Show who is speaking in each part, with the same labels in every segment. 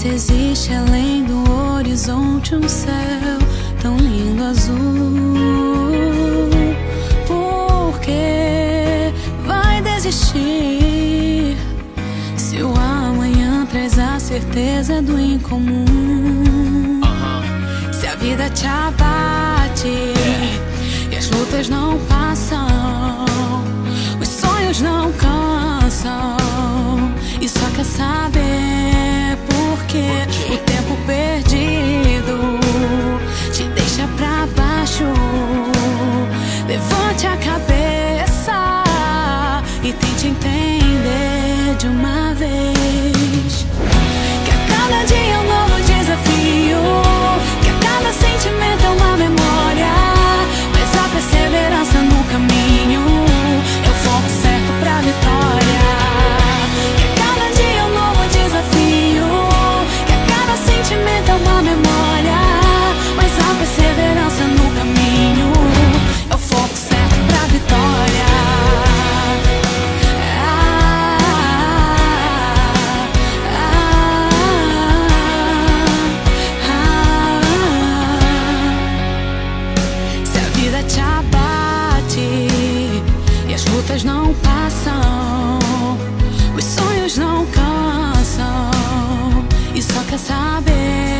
Speaker 1: Se existe além do horizonte um céu tão lindo azul, por que vai desistir? Se o amanhã traz a certeza do incomum, se a vida te abate e as lutas não passam, e tente entender de uma vez lutas não passam, os sonhos não cansam e só quer saber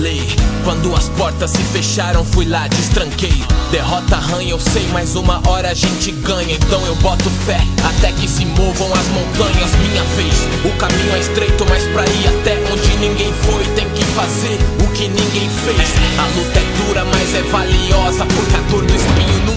Speaker 2: pulei. Quando as portas se fecharam, fui lá, destranquei. Derrota arranha, eu sei, mas uma hora a gente ganha. Então eu boto fé até que se movam as montanhas. Minha vez, o caminho é estreito, mas pra ir até onde ninguém foi, tem que fazer o que ninguém fez. A luta é dura, mas é valiosa. Porque a dor do espinho nunca